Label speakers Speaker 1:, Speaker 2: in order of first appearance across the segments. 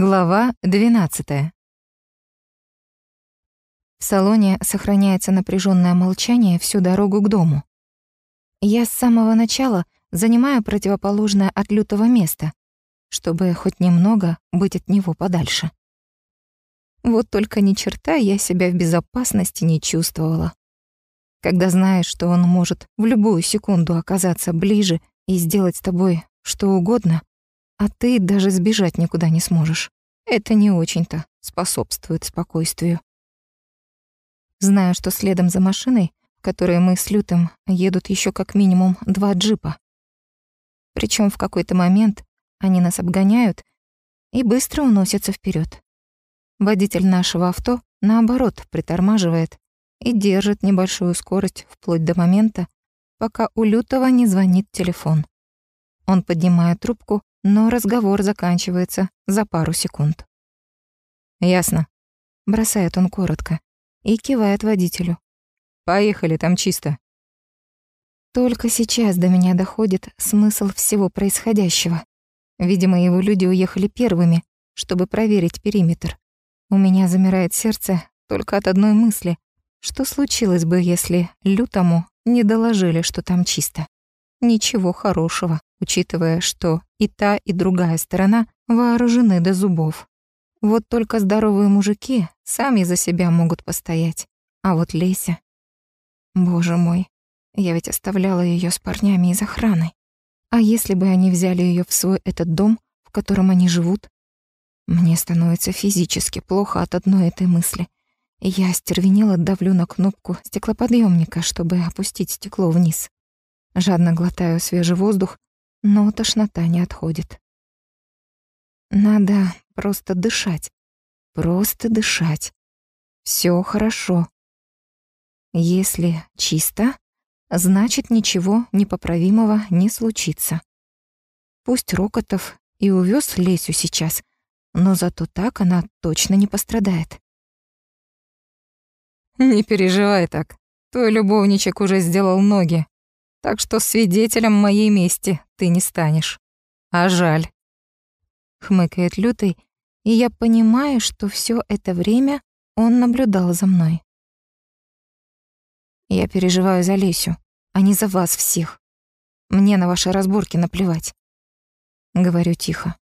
Speaker 1: Глава 12. В салоне сохраняется напряженное молчание всю дорогу к дому. Я с самого начала занимаю противоположное от лютого место, чтобы хоть немного быть от него подальше. Вот только ни черта я себя в безопасности не чувствовала. Когда знаешь, что он может в любую секунду оказаться ближе и сделать с тобой что угодно, а ты даже сбежать никуда не сможешь. Это не очень-то способствует спокойствию. Знаю, что следом за машиной, в которой мы с Лютым, едут еще как минимум два джипа. Причем в какой-то момент они нас обгоняют и быстро уносятся вперед. Водитель нашего авто, наоборот, притормаживает и держит небольшую скорость вплоть до момента, пока у Лютого не звонит телефон. Он поднимает трубку но разговор заканчивается за пару секунд. «Ясно», — бросает он коротко и кивает водителю. «Поехали, там чисто». Только сейчас до меня доходит смысл всего происходящего. Видимо, его люди уехали первыми, чтобы проверить периметр. У меня замирает сердце только от одной мысли. Что случилось бы, если лютому не доложили, что там чисто? Ничего хорошего учитывая, что и та, и другая сторона вооружены до зубов. Вот только здоровые мужики сами за себя могут постоять. А вот Леся... Боже мой, я ведь оставляла ее с парнями из охраны. А если бы они взяли ее в свой этот дом, в котором они живут? Мне становится физически плохо от одной этой мысли. Я остервенело давлю на кнопку стеклоподъемника, чтобы опустить стекло вниз. Жадно глотаю свежий воздух но тошнота не отходит. Надо просто дышать. Просто дышать. Все хорошо. Если чисто, значит ничего непоправимого не случится. Пусть Рокотов и увез Лесю сейчас, но зато так она точно не пострадает.
Speaker 2: «Не переживай так. Твой любовничек уже сделал ноги так что свидетелем моей мести ты не станешь. А жаль.
Speaker 1: Хмыкает Лютый, и я понимаю, что все это время он наблюдал за мной. Я переживаю за Лесю, а не за вас всех. Мне на ваши разборки наплевать. Говорю тихо.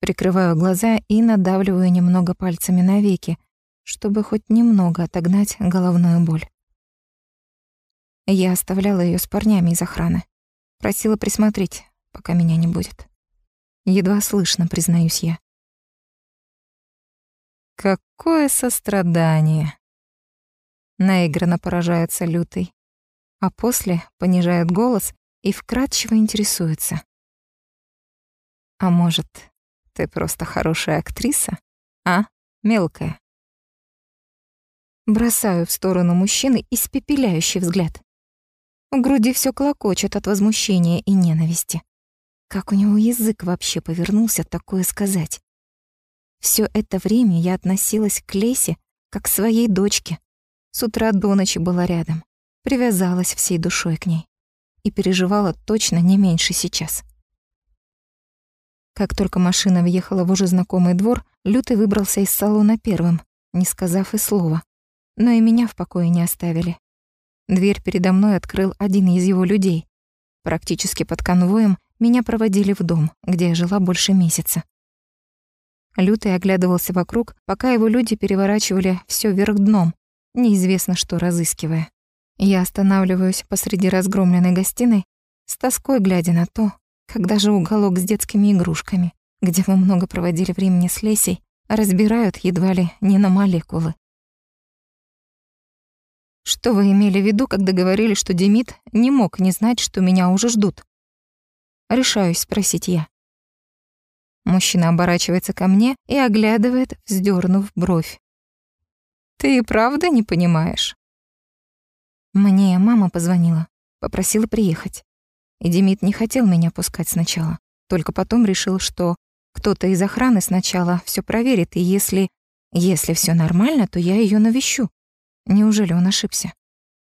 Speaker 1: Прикрываю глаза и надавливаю немного пальцами на веки, чтобы хоть немного отогнать головную боль. Я оставляла ее с парнями из охраны. Просила присмотреть, пока меня не будет. Едва слышно, признаюсь я.
Speaker 2: Какое сострадание. Наигранно поражается лютый, а после понижает голос и вкратчиво интересуется. А может, ты просто хорошая актриса, а, мелкая?
Speaker 1: Бросаю в сторону мужчины испепеляющий взгляд. В груди все клокочет от возмущения и ненависти. Как у него язык вообще повернулся такое сказать? Все это время я относилась к Лесе как к своей дочке. С утра до ночи была рядом, привязалась всей душой к ней и переживала точно не меньше сейчас. Как только машина въехала в уже знакомый двор, Лютый выбрался из салона первым, не сказав и слова. Но и меня в покое не оставили. Дверь передо мной открыл один из его людей. Практически под конвоем меня проводили в дом, где я жила больше месяца. Лютый оглядывался вокруг, пока его люди переворачивали все вверх дном, неизвестно что разыскивая. Я останавливаюсь посреди разгромленной гостиной, с тоской глядя на то, когда же уголок с детскими игрушками, где мы много проводили времени с Лесей, разбирают едва ли не на молекулы. Что вы имели в виду, когда говорили, что Демид не мог не знать, что меня уже ждут? Решаюсь спросить я. Мужчина оборачивается ко мне и оглядывает, вздернув бровь. «Ты и правда не понимаешь?» Мне мама позвонила, попросила приехать. И Демид не хотел меня пускать сначала, только потом решил, что кто-то из охраны сначала все проверит, и если... Если все нормально, то я ее навещу. Неужели он ошибся?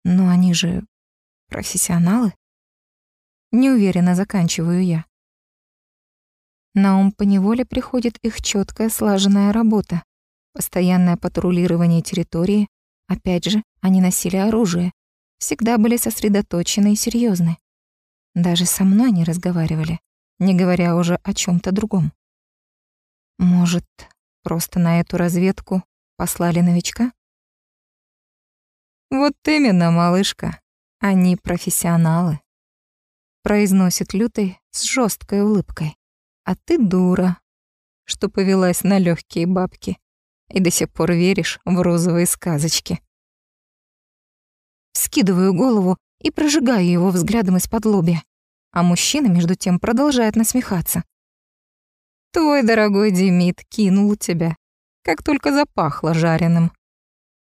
Speaker 1: Но они же профессионалы. Неуверенно заканчиваю я. На ум поневоле приходит их четкая слаженная работа, постоянное патрулирование территории. Опять же, они носили оружие, всегда были сосредоточены и серьезны. Даже со мной не разговаривали, не говоря уже о чем то другом. Может, просто на эту разведку послали новичка?
Speaker 2: «Вот именно, малышка, они профессионалы», — произносит Лютый с жесткой улыбкой. «А ты дура, что повелась на легкие бабки и до сих пор веришь в розовые сказочки».
Speaker 1: Скидываю голову и прожигаю его взглядом из-под лобья, а мужчина, между тем, продолжает насмехаться.
Speaker 2: «Твой дорогой Демид кинул тебя, как только запахло жареным.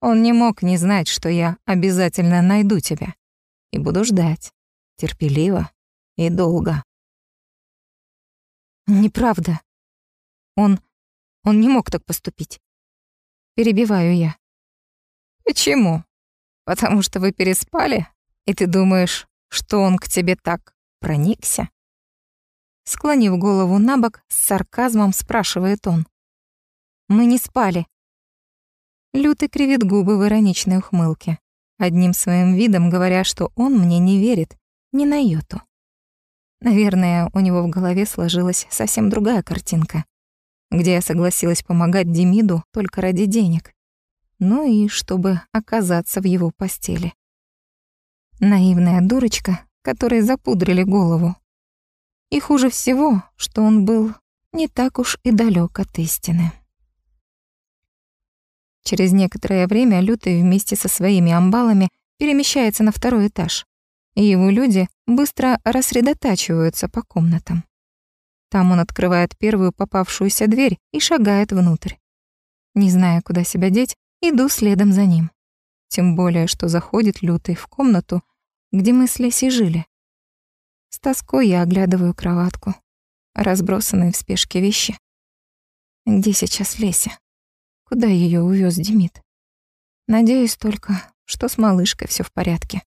Speaker 2: Он не мог не знать, что я обязательно найду тебя. И буду ждать. Терпеливо и долго.
Speaker 1: Неправда. Он... он не мог так поступить. Перебиваю я.
Speaker 2: Почему? Потому что вы переспали? И ты думаешь, что он к тебе так проникся? Склонив голову на бок, с сарказмом спрашивает он.
Speaker 1: Мы не спали.
Speaker 2: Лютый кривит губы в ироничной ухмылке, одним своим видом говоря, что он мне не верит, ни на йоту. Наверное, у него в голове сложилась совсем другая картинка, где я согласилась помогать Демиду только ради денег, ну и чтобы оказаться в его постели. Наивная дурочка, которой запудрили голову. И хуже всего, что он был не так уж и далек от истины. Через некоторое время Лютый вместе со своими амбалами перемещается на второй этаж, и его люди быстро рассредотачиваются по комнатам. Там он открывает первую попавшуюся дверь и шагает внутрь. Не зная, куда себя деть, иду следом за ним. Тем более, что заходит Лютый в комнату, где мы с Лесей жили. С тоской я оглядываю кроватку, разбросанные в спешке вещи. Где сейчас Леся? Куда ее увез Демид? Надеюсь только, что с малышкой все в порядке.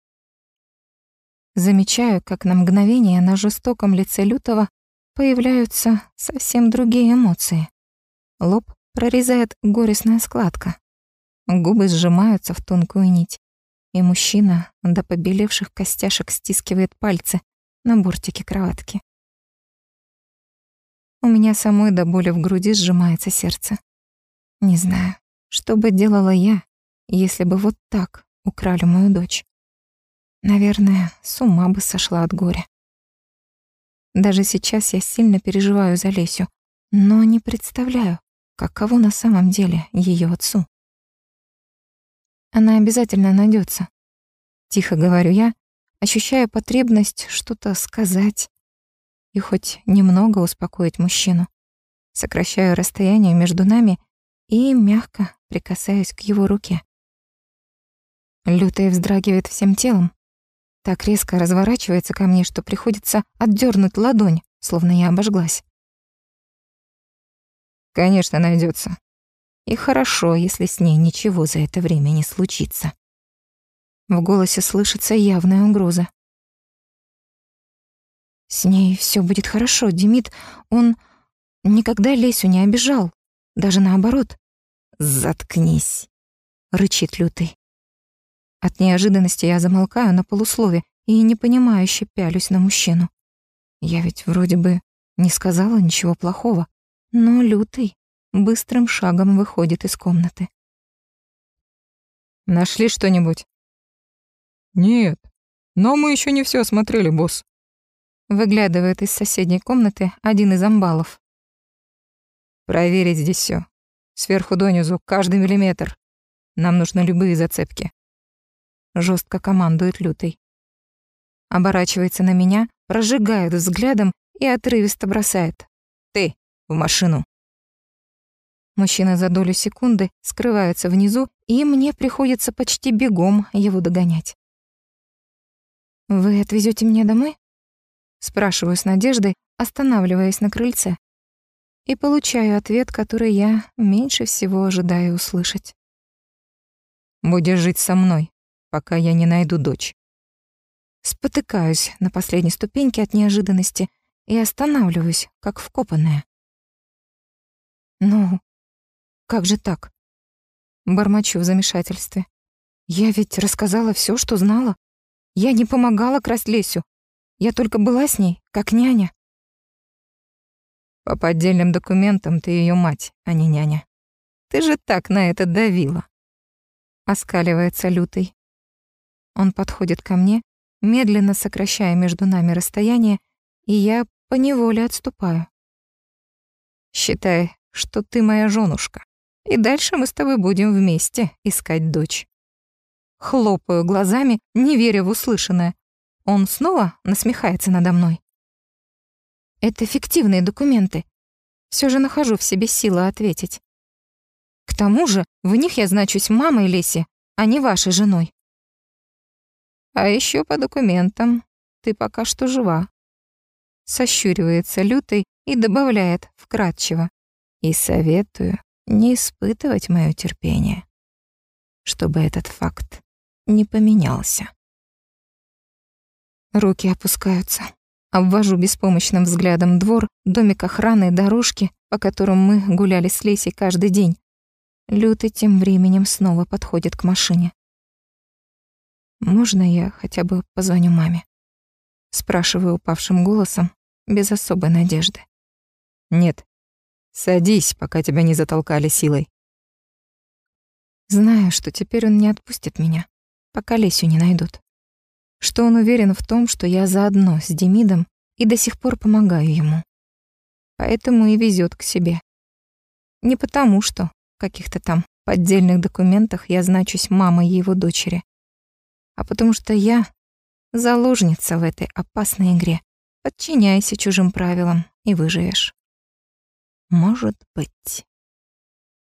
Speaker 2: Замечаю, как на мгновение на жестоком лице Лютого появляются совсем другие эмоции. Лоб прорезает горестная складка. Губы сжимаются в тонкую нить, и мужчина до побелевших костяшек стискивает пальцы на бортике кроватки. У меня самой до боли в груди сжимается сердце. Не знаю, что бы делала я, если бы вот так украли мою дочь. Наверное, с ума бы сошла от горя. Даже сейчас я сильно переживаю за Лесю, но не представляю, каково на самом деле ее отцу. Она обязательно найдется. Тихо говорю я, ощущая потребность что-то сказать и хоть немного успокоить мужчину. Сокращаю расстояние между нами и мягко прикасаюсь к его руке. Лютый вздрагивает всем телом. Так резко разворачивается ко мне, что приходится отдернуть ладонь, словно я обожглась. Конечно, найдется. И хорошо, если с ней ничего за это время не случится.
Speaker 1: В голосе слышится явная угроза. С ней все будет хорошо, Демид, он никогда Лесю не обижал, даже наоборот.
Speaker 2: «Заткнись», — рычит лютый.
Speaker 1: От неожиданности я замолкаю на полуслове и непонимающе пялюсь на мужчину. Я ведь вроде бы не сказала ничего плохого, но лютый быстрым шагом выходит из комнаты.
Speaker 2: «Нашли что-нибудь?»
Speaker 3: «Нет, но мы еще не все осмотрели, босс».
Speaker 1: Выглядывает из соседней комнаты один из амбалов.
Speaker 2: «Проверить здесь все. Сверху донизу, каждый миллиметр. Нам нужны любые зацепки. Жестко командует Лютый. Оборачивается на меня, прожигает взглядом и отрывисто бросает. «Ты, в машину!» Мужчина за долю секунды скрывается внизу, и мне приходится почти бегом его догонять.
Speaker 1: «Вы отвезете меня домой?» Спрашиваю с надеждой, останавливаясь на крыльце и получаю ответ, который я меньше всего ожидаю услышать.
Speaker 2: «Будешь жить со мной, пока я не найду дочь».
Speaker 1: Спотыкаюсь на последней ступеньке от неожиданности и останавливаюсь, как вкопанная. Ну, как же так? Бормочу в замешательстве. Я ведь рассказала все, что знала. Я не помогала красть Лесю. Я только была с ней, как няня.
Speaker 2: По поддельным документам ты ее мать, а не няня. Ты же так на это давила. Оскаливается лютый. Он подходит ко мне, медленно сокращая между нами расстояние, и я поневоле отступаю. Считай, что ты моя женушка, и дальше мы с тобой будем вместе искать дочь. Хлопаю глазами, не веря в услышанное. Он снова насмехается надо мной. Это фиктивные документы. Все же нахожу в себе силы ответить. К тому же, в них я значусь мамой Леси, а не вашей женой. А еще по документам ты пока что жива. Сощуривается лютый и добавляет вкратчиво. И советую не испытывать мое терпение, чтобы этот факт не поменялся. Руки опускаются. Обвожу беспомощным взглядом двор, домик охраны дорожки, по которым мы гуляли с Лесей каждый день. Лютый тем временем снова подходит к машине. «Можно я хотя бы позвоню маме?» Спрашиваю упавшим голосом, без особой надежды.
Speaker 3: «Нет. Садись, пока тебя не затолкали силой».
Speaker 1: Знаю, что теперь он не отпустит меня, пока Лесю не найдут. Что он уверен в том, что я заодно с Демидом и до сих пор помогаю ему. Поэтому и везет к себе. Не потому, что в каких-то там поддельных документах я значусь мамой его дочери, а потому что я заложница в этой опасной игре. Подчиняйся чужим правилам и выживешь. Может быть.